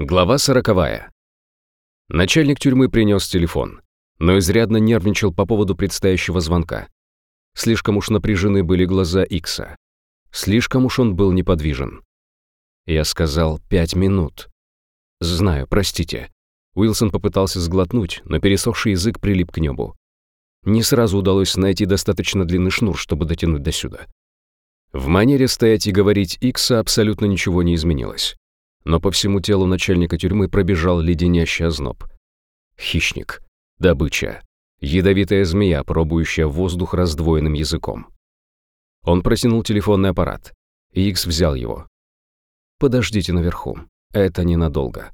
Глава сороковая. Начальник тюрьмы принес телефон, но изрядно нервничал по поводу предстоящего звонка. Слишком уж напряжены были глаза Икса. Слишком уж он был неподвижен. Я сказал «пять минут». «Знаю, простите». Уилсон попытался сглотнуть, но пересохший язык прилип к небу. Не сразу удалось найти достаточно длинный шнур, чтобы дотянуть до сюда. В манере стоять и говорить Икса абсолютно ничего не изменилось но по всему телу начальника тюрьмы пробежал леденящий озноб. Хищник. Добыча. Ядовитая змея, пробующая воздух раздвоенным языком. Он протянул телефонный аппарат. Икс взял его. «Подождите наверху. Это ненадолго».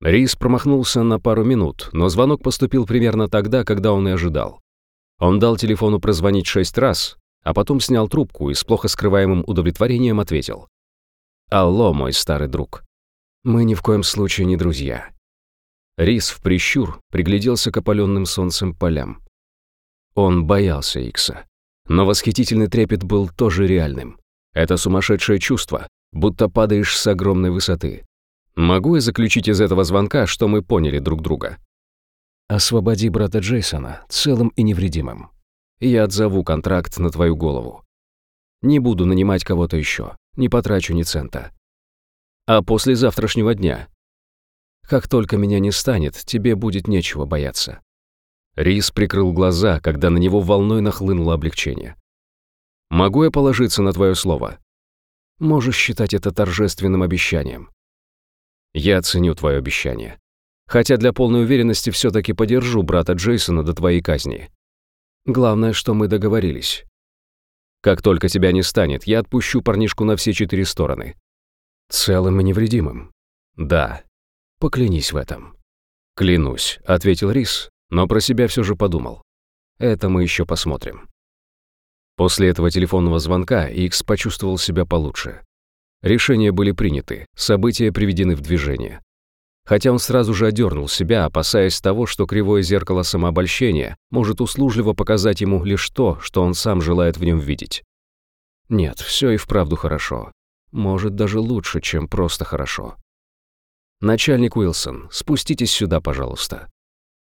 Рис промахнулся на пару минут, но звонок поступил примерно тогда, когда он и ожидал. Он дал телефону прозвонить шесть раз, а потом снял трубку и с плохо скрываемым удовлетворением ответил. Алло, мой старый друг. Мы ни в коем случае не друзья. Рис в прищур пригляделся к опаленным солнцем полям. Он боялся Икса. Но восхитительный трепет был тоже реальным. Это сумасшедшее чувство, будто падаешь с огромной высоты. Могу я заключить из этого звонка, что мы поняли друг друга? Освободи брата Джейсона целым и невредимым. Я отзову контракт на твою голову. Не буду нанимать кого-то еще не потрачу ни цента. А после завтрашнего дня? Как только меня не станет, тебе будет нечего бояться. Рис прикрыл глаза, когда на него волной нахлынуло облегчение. «Могу я положиться на твое слово?» «Можешь считать это торжественным обещанием». «Я ценю твое обещание. Хотя для полной уверенности все-таки подержу брата Джейсона до твоей казни. Главное, что мы договорились. Как только тебя не станет, я отпущу парнишку на все четыре стороны. Целым и невредимым. Да. Поклянись в этом. Клянусь, ответил Рис, но про себя все же подумал. Это мы еще посмотрим. После этого телефонного звонка Икс почувствовал себя получше. Решения были приняты, события приведены в движение. Хотя он сразу же одернул себя, опасаясь того, что кривое зеркало самообольщения может услужливо показать ему лишь то, что он сам желает в нем видеть. Нет, все и вправду хорошо. Может, даже лучше, чем просто хорошо. «Начальник Уилсон, спуститесь сюда, пожалуйста».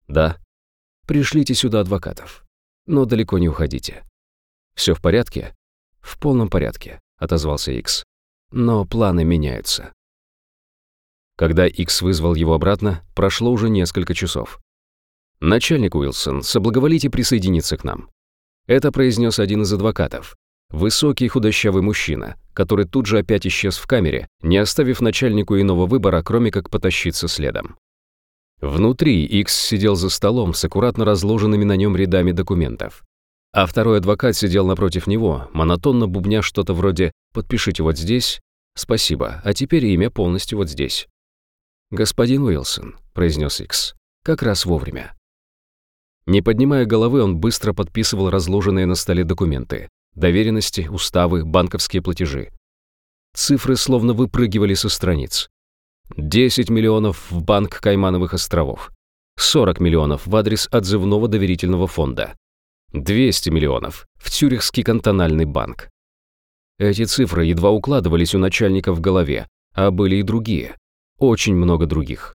«Да». «Пришлите сюда адвокатов. Но далеко не уходите». «Все в порядке?» «В полном порядке», — отозвался Икс. «Но планы меняются». Когда Икс вызвал его обратно, прошло уже несколько часов. «Начальник Уилсон, соблаговолите присоединиться к нам». Это произнес один из адвокатов. Высокий худощавый мужчина, который тут же опять исчез в камере, не оставив начальнику иного выбора, кроме как потащиться следом. Внутри Икс сидел за столом с аккуратно разложенными на нем рядами документов. А второй адвокат сидел напротив него, монотонно бубня что-то вроде «подпишите вот здесь», «спасибо, а теперь имя полностью вот здесь». «Господин Уилсон», — произнес Икс, — «как раз вовремя». Не поднимая головы, он быстро подписывал разложенные на столе документы. Доверенности, уставы, банковские платежи. Цифры словно выпрыгивали со страниц. 10 миллионов в банк Каймановых островов. 40 миллионов в адрес отзывного доверительного фонда. 200 миллионов в Цюрихский кантональный банк. Эти цифры едва укладывались у начальника в голове, а были и другие. Очень много других.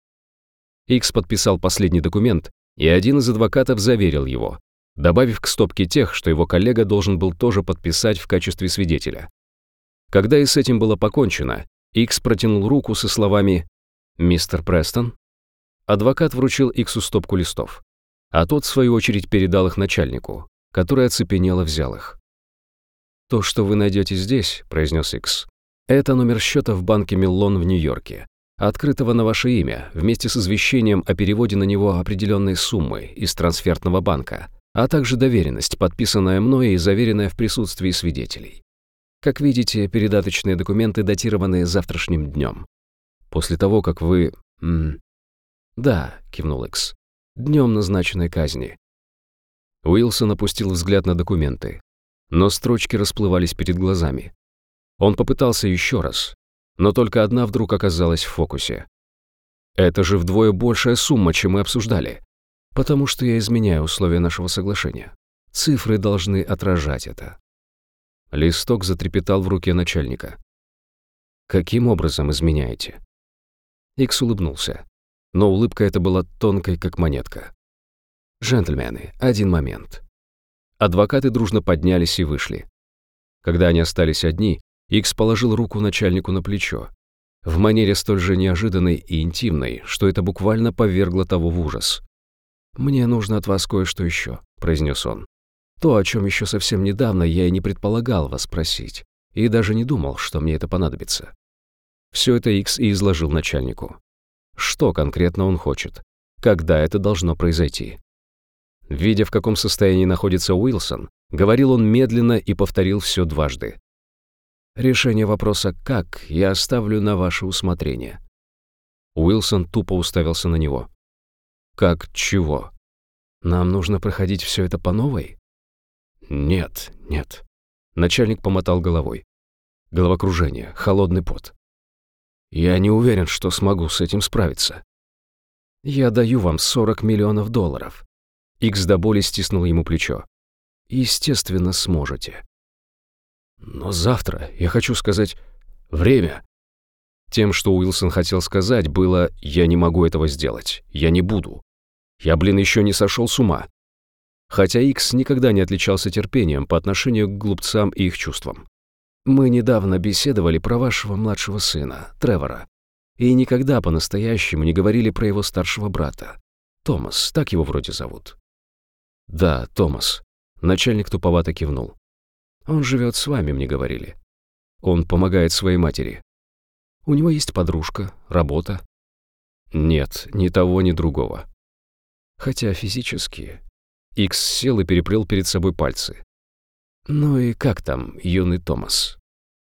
Икс подписал последний документ, и один из адвокатов заверил его, добавив к стопке тех, что его коллега должен был тоже подписать в качестве свидетеля. Когда и с этим было покончено, Икс протянул руку со словами «Мистер Престон». Адвокат вручил Иксу стопку листов, а тот, в свою очередь, передал их начальнику, который оцепенело взял их. «То, что вы найдете здесь», — произнес Икс, — «это номер счета в банке Миллон в Нью-Йорке открытого на ваше имя, вместе с извещением о переводе на него определенной суммы из трансфертного банка, а также доверенность, подписанная мной и заверенная в присутствии свидетелей. Как видите, передаточные документы датированы завтрашним днем. После того, как вы... М да, кивнул Экс. Днем назначенной казни. Уилсон опустил взгляд на документы, но строчки расплывались перед глазами. Он попытался еще раз, но только одна вдруг оказалась в фокусе. Это же вдвое большая сумма, чем мы обсуждали. Потому что я изменяю условия нашего соглашения. Цифры должны отражать это. Листок затрепетал в руке начальника. Каким образом изменяете? Икс улыбнулся, но улыбка эта была тонкой, как монетка. «Джентльмены, один момент». Адвокаты дружно поднялись и вышли. Когда они остались одни, Икс положил руку начальнику на плечо, в манере столь же неожиданной и интимной, что это буквально повергло того в ужас. «Мне нужно от вас кое-что еще», — произнес он. «То, о чем еще совсем недавно я и не предполагал вас спросить, и даже не думал, что мне это понадобится». Все это Икс и изложил начальнику. Что конкретно он хочет? Когда это должно произойти? Видя, в каком состоянии находится Уилсон, говорил он медленно и повторил все дважды. «Решение вопроса «как» я оставлю на ваше усмотрение». Уилсон тупо уставился на него. «Как чего? Нам нужно проходить все это по новой?» «Нет, нет». Начальник помотал головой. Головокружение, холодный пот. «Я не уверен, что смогу с этим справиться». «Я даю вам 40 миллионов долларов». Икс до боли стиснул ему плечо. «Естественно, сможете». «Но завтра, я хочу сказать, время». Тем, что Уилсон хотел сказать, было «я не могу этого сделать, я не буду». Я, блин, еще не сошел с ума. Хотя Икс никогда не отличался терпением по отношению к глупцам и их чувствам. Мы недавно беседовали про вашего младшего сына, Тревора, и никогда по-настоящему не говорили про его старшего брата. Томас, так его вроде зовут. Да, Томас. Начальник туповато кивнул. Он живет с вами, мне говорили. Он помогает своей матери. У него есть подружка, работа. Нет, ни того, ни другого. Хотя физически... Икс сел и переплел перед собой пальцы. «Ну и как там, юный Томас?»